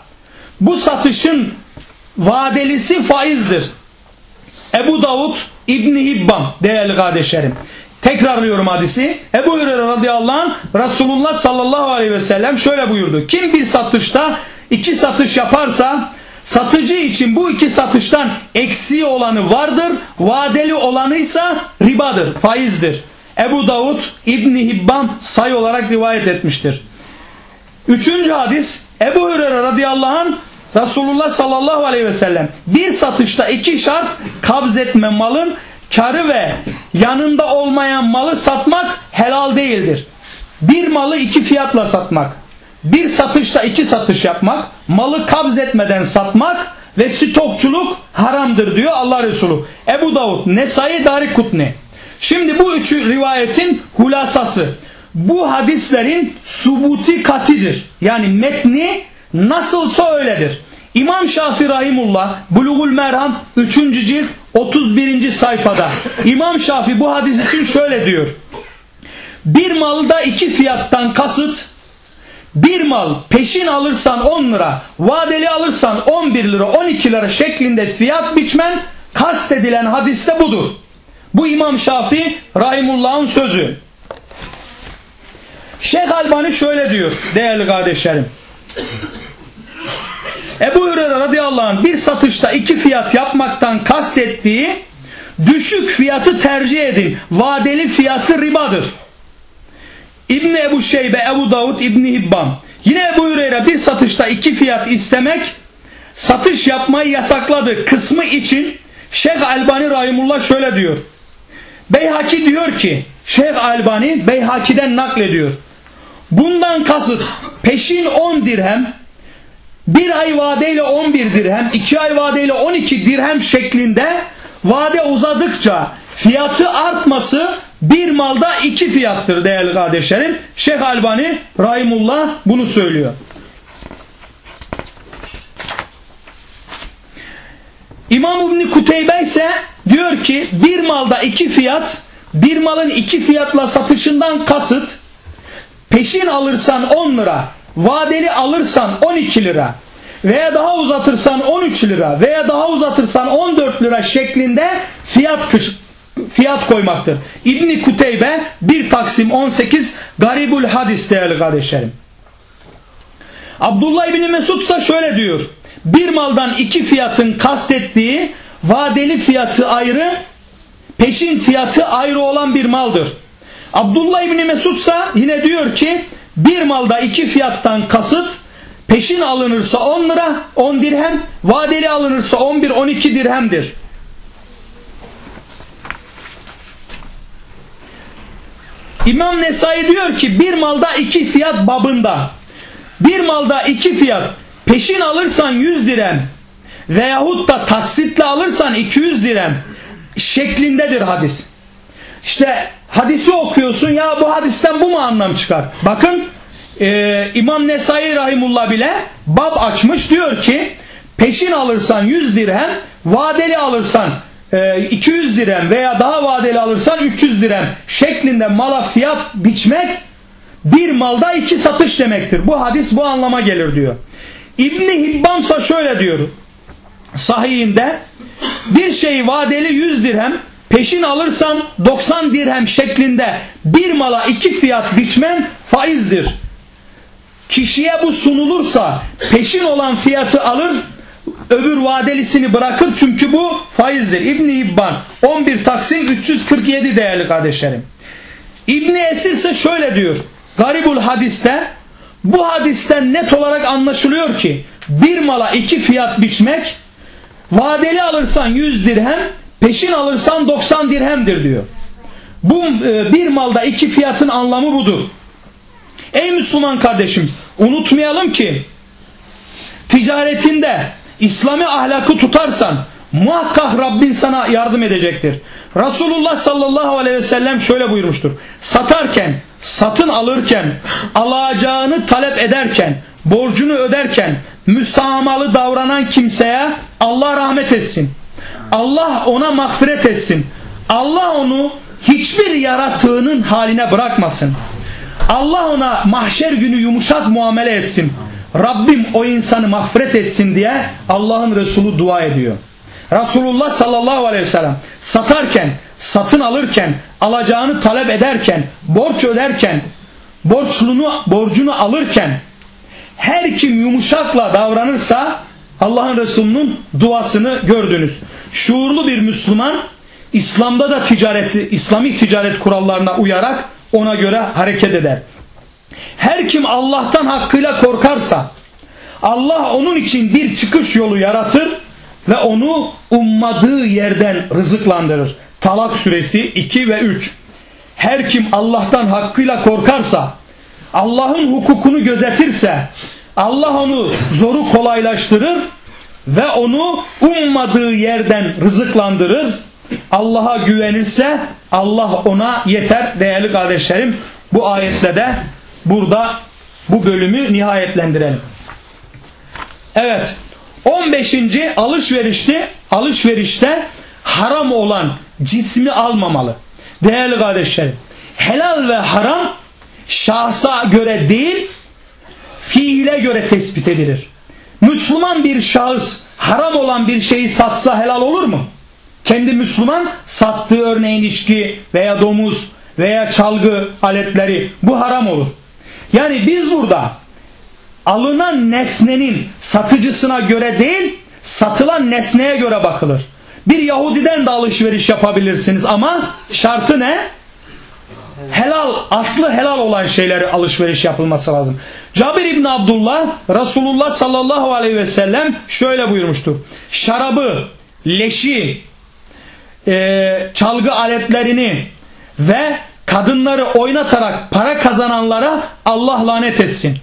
Speaker 1: bu satışın vadelisi faizdir. Ebu Davud İbni Hibban değerli kardeşlerim. Tekrarlıyorum hadisi. Ebu Hureyre radıyallahu anh Resulullah sallallahu aleyhi ve sellem şöyle buyurdu. Kim bir satışta iki satış yaparsa satıcı için bu iki satıştan eksiği olanı vardır. Vadeli olanıysa ribadır, faizdir. Ebu Davud İbni Hibban say olarak rivayet etmiştir. Üçüncü hadis Ebu Hureyre radıyallahu anh Resulullah sallallahu aleyhi ve sellem bir satışta iki şart kabz etme malın karı ve yanında olmayan malı satmak helal değildir. Bir malı iki fiyatla satmak, bir satışta iki satış yapmak, malı kabz etmeden satmak ve stokçuluk haramdır diyor Allah Resulü. Ebu Davud, Nesai, Darikutni. Şimdi bu üçü rivayetin hulasası. Bu hadislerin subuti katidir. Yani metni nasılsa öyledir. İmam Şafii Rahimullah Bulugul Merham 3. cilt 31. sayfada İmam Şafii bu hadis için şöyle diyor. Bir malda iki fiyattan kasıt bir mal peşin alırsan 10 lira vadeli alırsan 11 lira 12 lira şeklinde fiyat biçmen kastedilen hadiste budur. Bu İmam Şafii Rahimullah'ın sözü. Şeyh Albani şöyle diyor değerli kardeşlerim. Ebu Hureyre radıyallahu anh bir satışta iki fiyat yapmaktan kastettiği Düşük fiyatı tercih edin. Vadeli fiyatı ribadır. İbni Ebu Şeybe, Ebu Davud, İbni Hibban. Yine Ebu Hüreyre bir satışta iki fiyat istemek satış yapmayı yasakladı kısmı için Şeyh Albani Rahimullah şöyle diyor. Beyhaki diyor ki Şeyh Albani Beyhaki'den naklediyor. Bundan kasıt peşin 10 dirhem bir ay vadeyle 11 dirhem, iki ay vadeyle 12 dirhem şeklinde vade uzadıkça fiyatı artması bir malda iki fiyattır değerli kardeşlerim. Şeyh Albani Rahimullah bunu söylüyor. İmam İbni Kuteybe ise diyor ki bir malda iki fiyat, bir malın iki fiyatla satışından kasıt peşin alırsan 10 lira, vadeli alırsan 12 lira veya daha uzatırsan 13 lira veya daha uzatırsan 14 lira şeklinde fiyat kış, fiyat koymaktır. İbni Kuteybe 1 Taksim 18 Garibul Hadis değerli kardeşlerim. Abdullah İbni Mesud ise şöyle diyor. Bir maldan iki fiyatın kastettiği vadeli fiyatı ayrı, peşin fiyatı ayrı olan bir maldır. Abdullah İbni Mesud ise yine diyor ki bir malda iki fiyattan kasıt peşin alınırsa 10 lira 10 dirhem vadeli alınırsa 11-12 dirhemdir. İmam Nesai diyor ki bir malda iki fiyat babında bir malda iki fiyat peşin alırsan 100 dirhem veyahut da taksitle alırsan 200 dirhem şeklindedir hadis. İşte hadisi okuyorsun ya bu hadisten bu mu anlam çıkar? Bakın e, İmam Nesai Rahimullah bile bab açmış diyor ki peşin alırsan 100 dirhem vadeli alırsan 200 e, dirhem veya daha vadeli alırsan 300 dirhem şeklinde mala fiyat biçmek bir malda iki satış demektir. Bu hadis bu anlama gelir diyor. İbni Hibbansa şöyle diyor sahihinde bir şey vadeli 100 dirhem peşin alırsan 90 dirhem şeklinde bir mala iki fiyat biçmen faizdir. Kişiye bu sunulursa peşin olan fiyatı alır öbür vadelisini bırakır çünkü bu faizdir. İbni İbban 11 Taksim 347 değerli kardeşlerim. İbni Esir ise şöyle diyor. Garibul hadiste bu hadisten net olarak anlaşılıyor ki bir mala iki fiyat biçmek vadeli alırsan 100 dirhem peşin alırsan 90 dirhemdir diyor. Bu e, bir malda iki fiyatın anlamı budur. Ey Müslüman kardeşim unutmayalım ki ticaretinde İslami ahlakı tutarsan muhakkak Rabbin sana yardım edecektir. Resulullah sallallahu aleyhi ve sellem şöyle buyurmuştur. Satarken, satın alırken, alacağını talep ederken, borcunu öderken müsamalı davranan kimseye Allah rahmet etsin. Allah ona mağfiret etsin. Allah onu hiçbir yarattığının haline bırakmasın. Allah ona mahşer günü yumuşak muamele etsin. Rabbim o insanı mağfiret etsin diye Allah'ın Resulü dua ediyor. Resulullah sallallahu aleyhi ve sellem satarken, satın alırken, alacağını talep ederken, borç öderken, borçlunu, borcunu alırken her kim yumuşakla davranırsa Allah'ın Resulü'nün duasını gördünüz. Şuurlu bir Müslüman İslam'da da ticareti, İslami ticaret kurallarına uyarak ona göre hareket eder. Her kim Allah'tan hakkıyla korkarsa Allah onun için bir çıkış yolu yaratır ve onu ummadığı yerden rızıklandırır. Talak suresi 2 ve 3. Her kim Allah'tan hakkıyla korkarsa, Allah'ın hukukunu gözetirse, Allah onu zoru kolaylaştırır ve onu ummadığı yerden rızıklandırır. Allah'a güvenirse Allah ona yeter değerli kardeşlerim. Bu ayetle de burada bu bölümü nihayetlendirelim. Evet 15. alışverişte alışverişte haram olan cismi almamalı. Değerli kardeşlerim helal ve haram şahsa göre değil fiile göre tespit edilir. Müslüman bir şahıs haram olan bir şeyi satsa helal olur mu? Kendi Müslüman sattığı örneğin içki veya domuz veya çalgı aletleri bu haram olur. Yani biz burada alınan nesnenin satıcısına göre değil satılan nesneye göre bakılır. Bir Yahudiden de alışveriş yapabilirsiniz ama şartı ne? Helal, aslı helal olan şeyleri alışveriş yapılması lazım. Cabir İbni Abdullah Resulullah sallallahu aleyhi ve sellem şöyle buyurmuştur. Şarabı, leşi, e, çalgı aletlerini ve kadınları oynatarak para kazananlara Allah lanet etsin.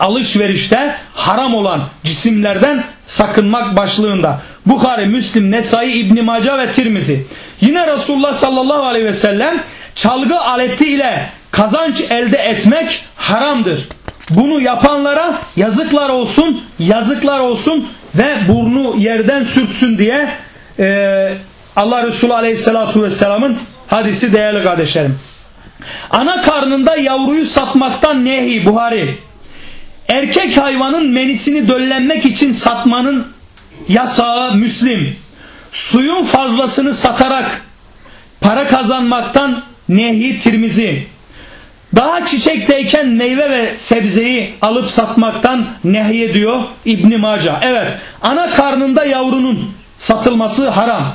Speaker 1: Alışverişte haram olan cisimlerden sakınmak başlığında. Bukhari, Müslim, Nesai, İbn Mace ve Tirmizi. Yine Resulullah sallallahu aleyhi ve sellem çalgı aleti ile kazanç elde etmek haramdır. Bunu yapanlara yazıklar olsun, yazıklar olsun ve burnu yerden sürtsün diye e, Allah Resulü Aleyhisselatü Vesselam'ın hadisi değerli kardeşlerim. Ana karnında yavruyu satmaktan nehi Buhari. Erkek hayvanın menisini döllenmek için satmanın yasağı Müslim. Suyun fazlasını satarak para kazanmaktan nehi Tirmizi. Daha çiçekteyken meyve ve sebzeyi alıp satmaktan nehy ediyor İbn Maca. Evet, ana karnında yavrunun satılması haram.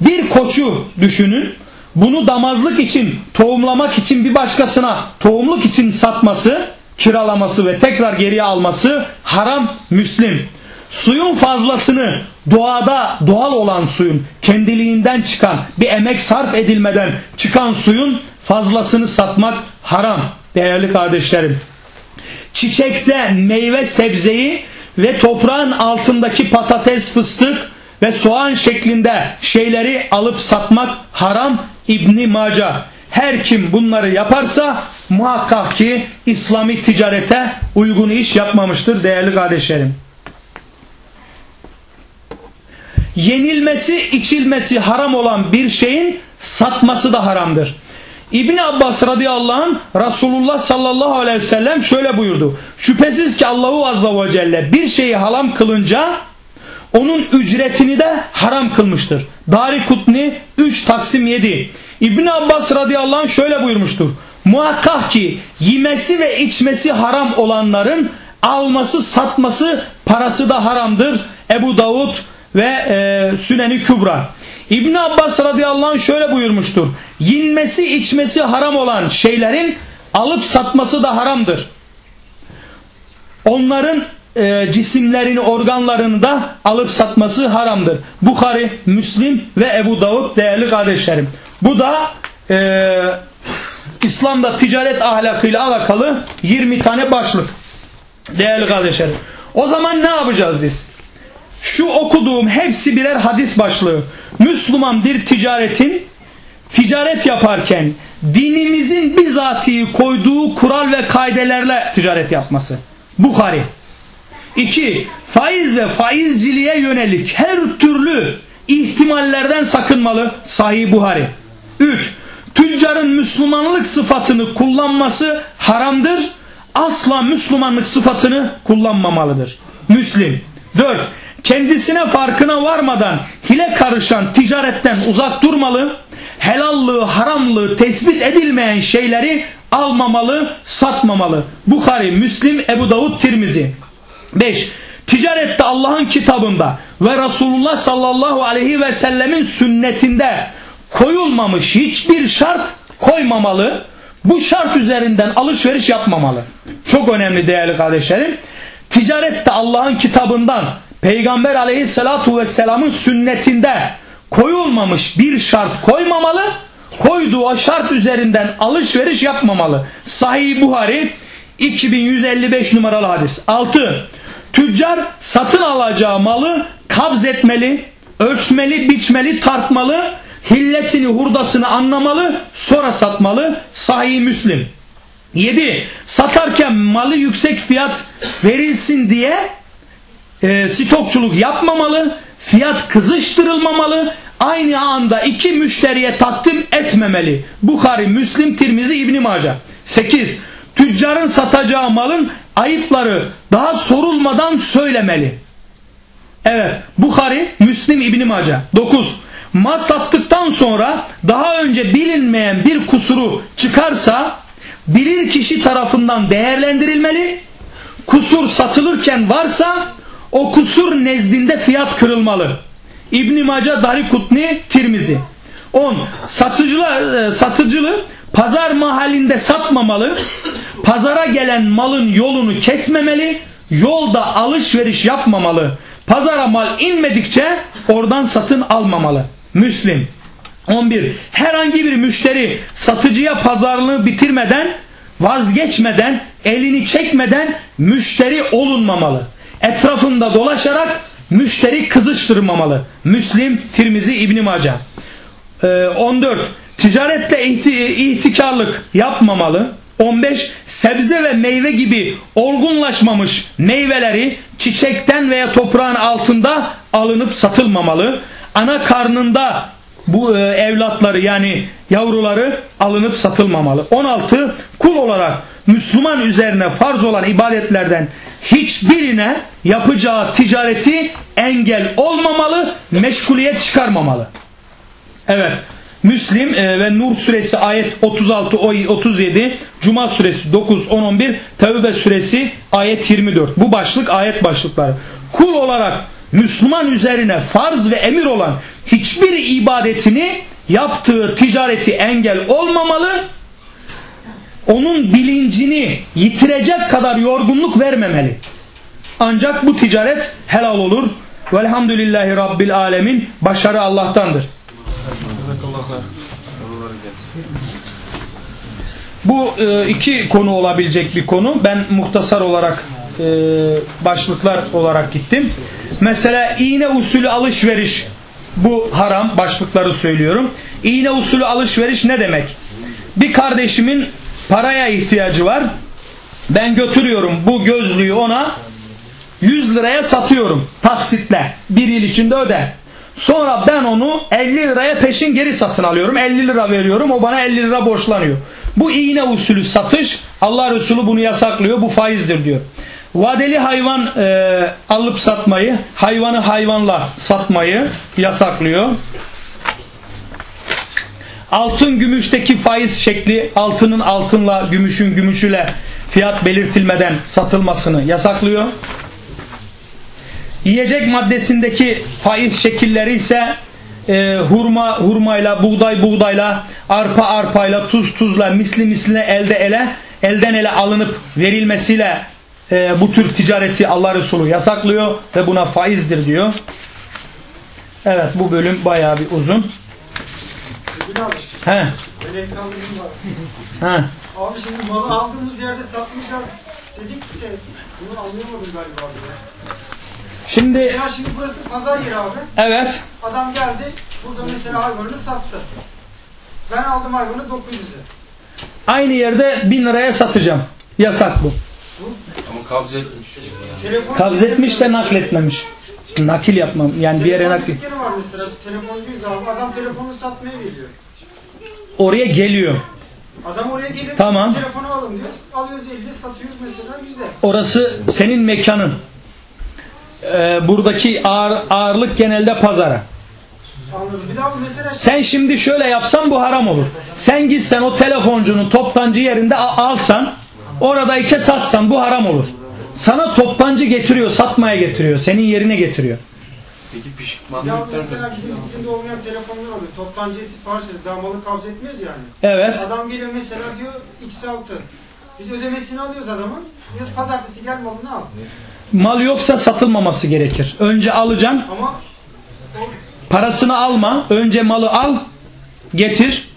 Speaker 1: Bir koçu düşünün. Bunu damazlık için, tohumlamak için bir başkasına tohumluk için satması, kiralaması ve tekrar geriye alması haram Müslim. Suyun fazlasını doğada doğal olan suyun kendiliğinden çıkan bir emek sarf edilmeden çıkan suyun fazlasını satmak haram değerli kardeşlerim. Çiçekte meyve sebzeyi ve toprağın altındaki patates fıstık ve soğan şeklinde şeyleri alıp satmak haram İbni Maca. Her kim bunları yaparsa muhakkak ki İslami ticarete uygun iş yapmamıştır değerli kardeşlerim. Yenilmesi, içilmesi haram olan bir şeyin satması da haramdır. İbn Abbas radıyallahu anh Resulullah sallallahu aleyhi ve sellem şöyle buyurdu. Şüphesiz ki Allahu azza ve celle bir şeyi haram kılınca onun ücretini de haram kılmıştır. Dari Kutni 3 Taksim 7. İbn Abbas radıyallahu anh şöyle buyurmuştur. Muhakkak ki yemesi ve içmesi haram olanların alması satması parası da haramdır. Ebu Davud ve e, Süneni Kübra. İbn Abbas radıyallahu anh şöyle buyurmuştur. Yinmesi içmesi haram olan şeylerin alıp satması da haramdır. Onların e, cisimlerini, organlarını da alıp satması haramdır. Bukhari, Müslim ve Ebu Davud değerli kardeşlerim. Bu da e, İslam'da ticaret ahlakıyla alakalı 20 tane başlık. Değerli kardeşlerim. O zaman ne yapacağız biz? Şu okuduğum hepsi birer hadis başlığı. Müslüman bir ticaretin ticaret yaparken dinimizin bizatihi koyduğu kural ve kaidelerle ticaret yapması. Bukhari. 2. Faiz ve faizciliğe yönelik her türlü ihtimallerden sakınmalı. Sahih Buhari. 3. Tüccarın Müslümanlık sıfatını kullanması haramdır. Asla Müslümanlık sıfatını kullanmamalıdır. Müslim. 4. Kendisine farkına varmadan hile karışan ticaretten uzak durmalı. Helallığı, haramlığı tespit edilmeyen şeyleri almamalı, satmamalı. Bukhari, Müslim, Ebu Davud, Tirmizi. 5. Ticarette Allah'ın kitabında ve Resulullah sallallahu aleyhi ve sellemin sünnetinde koyulmamış hiçbir şart koymamalı. Bu şart üzerinden alışveriş yapmamalı. Çok önemli değerli kardeşlerim. Ticarette Allah'ın kitabından Peygamber aleyhissalatu vesselamın sünnetinde koyulmamış bir şart koymamalı. Koyduğu şart üzerinden alışveriş yapmamalı. Sahih Buhari 2155 numaralı hadis. 6. Tüccar satın alacağı malı kabz etmeli, ölçmeli, biçmeli, tartmalı, hillesini, hurdasını anlamalı, sonra satmalı. Sahih Müslim. 7. Satarken malı yüksek fiyat verilsin diye e, stokçuluk yapmamalı, fiyat kızıştırılmamalı, aynı anda iki müşteriye takdim etmemeli. Bukhari, Müslim, Tirmizi, İbn Mace. 8. Tüccarın satacağı malın ayıpları daha sorulmadan söylemeli. Evet, Bukhari, Müslim, İbn Mace. 9. Mal sattıktan sonra daha önce bilinmeyen bir kusuru çıkarsa bilir kişi tarafından değerlendirilmeli. Kusur satılırken varsa o kusur nezdinde fiyat kırılmalı. İbn Mace, Darikutni, Tirmizi. 10. Satıcılar e, satıcılı pazar mahallinde satmamalı. Pazara gelen malın yolunu kesmemeli. Yolda alışveriş yapmamalı. Pazara mal inmedikçe oradan satın almamalı. Müslim. 11. Herhangi bir müşteri satıcıya pazarlığı bitirmeden, vazgeçmeden, elini çekmeden müşteri olunmamalı. Etrafında dolaşarak müşteri kızıştırmamalı. Müslim, Tirmizi, İbn Mace. Ee, 14. Ticaretle ihti ihtikarlık yapmamalı. 15. Sebze ve meyve gibi olgunlaşmamış meyveleri çiçekten veya toprağın altında alınıp satılmamalı. Ana karnında bu e, evlatları yani yavruları alınıp satılmamalı. 16. Kul olarak Müslüman üzerine farz olan ibadetlerden hiçbirine yapacağı ticareti engel olmamalı, meşguliyet çıkarmamalı. Evet. Müslim e, ve Nur suresi ayet 36 37, Cuma suresi 9 10 11, Tevbe suresi ayet 24. Bu başlık ayet başlıkları. Kul olarak Müslüman üzerine farz ve emir olan hiçbir ibadetini yaptığı ticareti engel olmamalı. Onun bilincini yitirecek kadar yorgunluk vermemeli. Ancak bu ticaret helal olur. Velhamdülillahi Rabbil Alemin. Başarı Allah'tandır. Bu e, iki konu olabilecek bir konu. Ben muhtasar olarak e, başlıklar olarak gittim. Mesela iğne usulü alışveriş bu haram başlıkları söylüyorum. İğne usulü alışveriş ne demek? Bir kardeşimin paraya ihtiyacı var. Ben götürüyorum bu gözlüğü ona 100 liraya satıyorum taksitle. Bir yıl içinde öde. Sonra ben onu 50 liraya peşin geri satın alıyorum. 50 lira veriyorum. O bana 50 lira borçlanıyor. Bu iğne usulü satış. Allah Resulü bunu yasaklıyor. Bu faizdir diyor. Vadeli hayvan e, alıp satmayı, hayvanı hayvanla satmayı yasaklıyor. Altın gümüşteki faiz şekli altının altınla, gümüşün gümüşüyle fiyat belirtilmeden satılmasını yasaklıyor. Yiyecek maddesindeki faiz şekilleri ise e, hurma hurmayla, buğday buğdayla, arpa arpayla, tuz tuzla, misli misline elde ele, elden ele alınıp verilmesiyle e, bu tür ticareti Allah Resulü yasaklıyor ve buna faizdir diyor. Evet bu bölüm bayağı bir uzun. He.
Speaker 2: Böyle kandırım var.
Speaker 1: He.
Speaker 2: Abi şimdi malı aldığımız yerde satmayacağız dedik de bunu anlayamadım galiba abi. ya.
Speaker 1: Şimdi
Speaker 2: Ya şimdi burası pazar yeri abi.
Speaker 1: evet
Speaker 2: Adam geldi burada mesela hayvanını sattı. Ben aldım hayvanı 900'e.
Speaker 1: aynı yerde 1000 liraya satacağım. Yasak bu.
Speaker 3: Ama kabz etmiş.
Speaker 2: Telefon
Speaker 1: Kabzetmiş de nakletmemiş. Nakil yapmam. Yani bir yere nakil.
Speaker 2: dükkanı var mesela. Telefoncuyuz abi. Adam telefonunu satmaya geliyor.
Speaker 1: Oraya geliyor.
Speaker 2: Adam oraya geliyor.
Speaker 1: Tamam.
Speaker 2: Telefonu alın diyor. Alıyoruz 50 satıyoruz mesela güzel.
Speaker 1: Orası senin mekanın. Ee, buradaki ağır, ağırlık genelde pazara.
Speaker 2: Bir daha mesela
Speaker 1: Sen şimdi şöyle yapsan bu haram olur. Sen gitsen o telefoncunun toptancı yerinde alsan oradayken satsan bu haram olur. Sana toptancı getiriyor, satmaya getiriyor, senin yerine getiriyor.
Speaker 3: Peki pişik
Speaker 2: Ya mesela bizim vitrinde olmayan telefonlar oluyor. Toptancıya sipariş ediyor. Daha malı kabz etmiyoruz yani.
Speaker 1: Evet.
Speaker 2: Adam geliyor mesela diyor X6. Biz ödemesini alıyoruz adamın. Diyoruz pazartesi gel malını al.
Speaker 1: Mal yoksa satılmaması gerekir. Önce alacaksın,
Speaker 2: Ama
Speaker 1: parasını alma. Önce malı al, getir.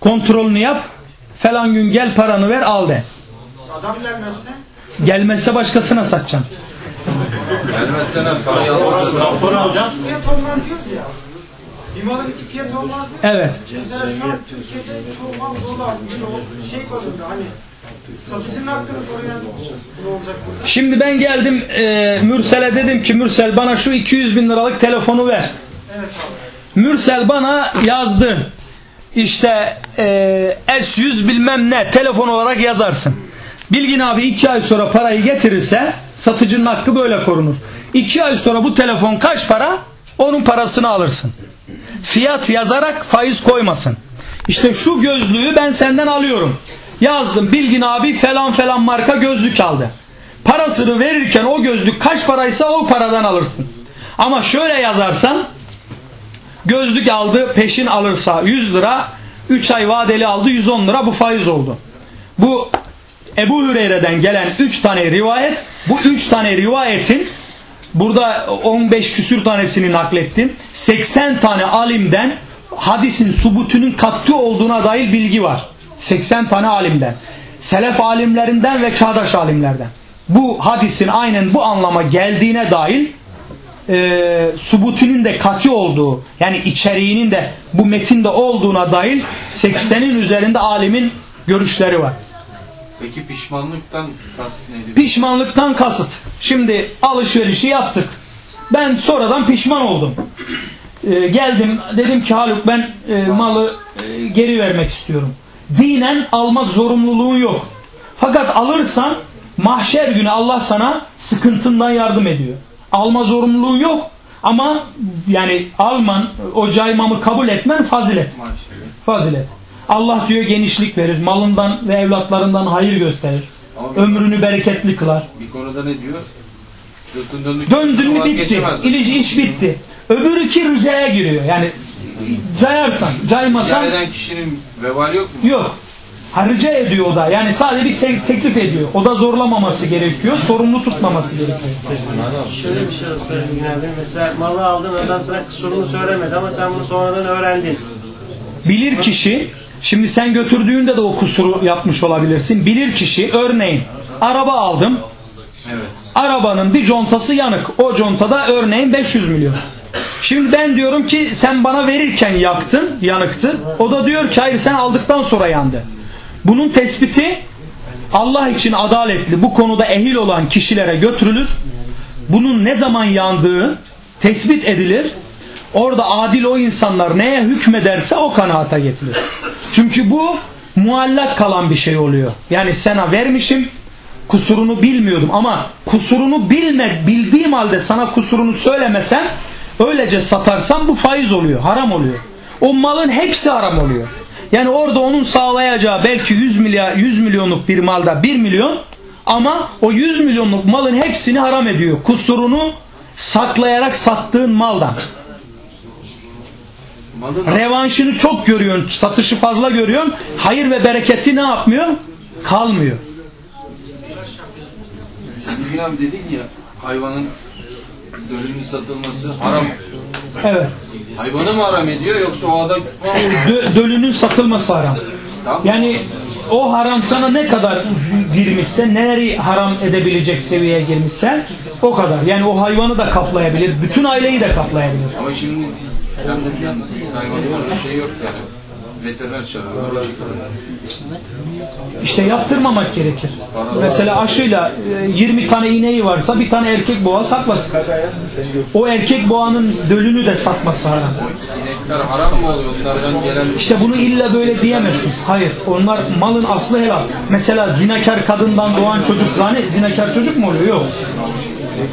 Speaker 1: Kontrolünü yap. Falan gün gel paranı ver al de.
Speaker 2: adam gelmezse
Speaker 1: Gelmezse başkasına satacaksın.
Speaker 3: Gelmezsen ha parayı alırsa
Speaker 2: fiyat olmaz diyoruz ya. Malın iki fiyat olmaz diyor.
Speaker 1: Evet.
Speaker 2: Mesela şu an Türkiye'de çoğu mal dolar. Şey bazında hani satıcının hakkını koruyan ne olacak burada?
Speaker 1: Şimdi ben geldim e, Mürsel'e dedim ki Mürsel bana şu 200 bin liralık telefonu ver.
Speaker 2: Evet abi.
Speaker 1: Mürsel bana yazdı. İşte e, S100 bilmem ne telefon olarak yazarsın. Bilgin abi 2 ay sonra parayı getirirse satıcının hakkı böyle korunur. 2 ay sonra bu telefon kaç para? Onun parasını alırsın. Fiyat yazarak faiz koymasın. İşte şu gözlüğü ben senden alıyorum. Yazdım Bilgin abi falan falan marka gözlük aldı. Parasını verirken o gözlük kaç paraysa o paradan alırsın. Ama şöyle yazarsan Gözlük aldı peşin alırsa 100 lira. 3 ay vadeli aldı 110 lira bu faiz oldu. Bu Ebu Hüreyre'den gelen 3 tane rivayet bu 3 tane rivayetin burada 15 küsür tanesini naklettim. 80 tane alimden hadisin subutunun katı olduğuna dair bilgi var. 80 tane alimden. Selef alimlerinden ve çağdaş alimlerden. Bu hadisin aynen bu anlama geldiğine dair e, subutunun de katı olduğu yani içeriğinin de bu metinde olduğuna dair 80'in üzerinde alimin görüşleri var.
Speaker 3: Peki pişmanlıktan kast neydi?
Speaker 1: Pişmanlıktan kasıt. Şimdi alışverişi yaptık. Ben sonradan pişman oldum. Ee, geldim dedim ki Haluk ben e, malı e, geri vermek istiyorum. Dinen almak zorunluluğun yok. Fakat alırsan mahşer günü Allah sana sıkıntından yardım ediyor. Alma zorunluluğu yok. Ama yani alman, o caymamı kabul etmen fazilet. Fazilet. Allah diyor genişlik verir. Malından ve evlatlarından hayır gösterir.
Speaker 3: Ama
Speaker 1: Ömrünü bereketli kılar.
Speaker 3: bir konuda ne diyor? Döndük.
Speaker 1: Döndün mü bitti. İlici iş bitti. Öbürü ki rüzaya giriyor. Yani cayarsan, caymasan
Speaker 3: İdare eden kişinin vebali yok mu?
Speaker 1: yok. Ha, rica ediyor o da. Yani sadece bir te- teklif ediyor. O da zorlamaması gerekiyor. Sorumlu tutmaması gerekiyor.
Speaker 4: Şöyle bir şey olsa abi. Mesela malı aldın adam sana kusurunu söylemedi ama sen bunu sonradan öğrendin.
Speaker 1: Bilir kişi, şimdi sen götürdüğünde de o kusuru yapmış olabilirsin. Bilir kişi, örneğin araba aldım.
Speaker 3: Evet.
Speaker 1: Arabanın bir contası yanık. O contada örneğin 500 milyon. Şimdi ben diyorum ki sen bana verirken yaktın, yanıktı. O da diyor ki hayır sen aldıktan sonra yandı. Bunun tespiti Allah için adaletli bu konuda ehil olan kişilere götürülür. Bunun ne zaman yandığı tespit edilir. Orada adil o insanlar neye hükmederse o kanaata getirilir. Çünkü bu muallak kalan bir şey oluyor. Yani sana vermişim kusurunu bilmiyordum ama kusurunu bilme, bildiğim halde sana kusurunu söylemesen öylece satarsan bu faiz oluyor, haram oluyor. O malın hepsi haram oluyor. Yani orada onun sağlayacağı belki 100 milyar 100 milyonluk bir malda 1 milyon ama o 100 milyonluk malın hepsini haram ediyor. Kusurunu saklayarak sattığın maldan. Revanşını çok görüyorsun, satışı fazla görüyorsun. Hayır ve bereketi ne yapmıyor? Kalmıyor.
Speaker 3: Bilgin abi dedin ya hayvanın dölünün satılması haram.
Speaker 1: Evet.
Speaker 3: Hayvanı mı haram ediyor yoksa o adam
Speaker 1: Dö- dölünün satılması haram.
Speaker 3: Tamam.
Speaker 1: Yani o haram sana ne kadar girmişse, neleri haram edebilecek seviyeye girmişse o kadar. Yani o hayvanı da kaplayabilir, bütün aileyi de kaplayabilir.
Speaker 3: Ama şimdi sen de hayvanın orada şey yok yani. Veteriner çağırıyorlar.
Speaker 1: İşte yaptırmamak gerekir. Mesela aşıyla e, 20 tane ineği varsa bir tane erkek boğa satmasın. O erkek boğanın dölünü de satması haram.
Speaker 3: İnekler haram mı oluyor? Gelen
Speaker 1: İşte bunu illa böyle diyemezsin. Hayır. Onlar malın aslı helal. Mesela zinakar kadından doğan çocuk zane, zinakar çocuk mu oluyor? Yok.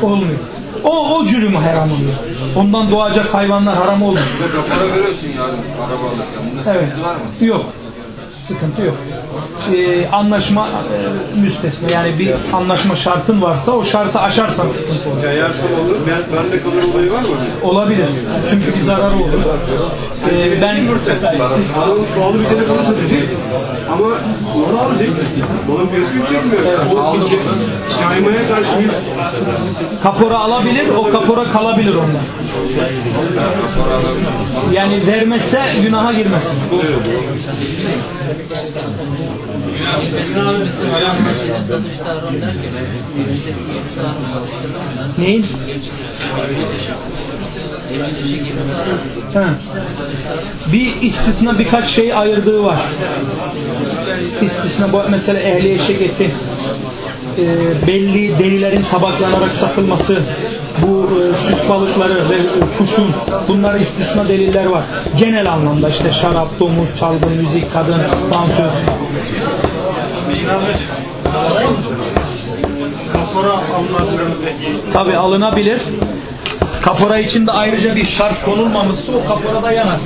Speaker 1: Olmuyor. O, o cürümü haram oluyor. Ondan doğacak hayvanlar haram olmuyor.
Speaker 3: Rapora veriyorsun yani araba alırken. Bunda
Speaker 1: Evet.
Speaker 3: sıkıntı var mı?
Speaker 1: Yok. Sıkıntı yok. Ee, anlaşma e, müstesna. Yani bir anlaşma şartın varsa o şartı aşarsan sıkıntı olur.
Speaker 5: Eğer olur, ben, ben de kalır olayı var mı?
Speaker 1: Olabilir. Çünkü bir zararı olur. Ee, ben
Speaker 5: pahalı bir telefonu satacak ama onu alacak. Onun fiyatı yükselmiyor. O caymaya karşı bir
Speaker 1: kapora alabilir, o kapora kalabilir ondan. Yani vermezse günaha girmesin. Neyin? Ha. Bir istisna birkaç şey ayırdığı var. İstisna bu mesela ehli eşek eti, e, belli derilerin tabaklanarak satılması, bu e, süs balıkları ve e, kuşun bunlar istisna deliller var. Genel anlamda işte şarap, domuz, çalgı, müzik, kadın, dansöz.
Speaker 2: Kapora alınabilir peki?
Speaker 1: Tabi alınabilir. Kapora için de ayrıca bir şart konulmamışsa o kaporada yanar.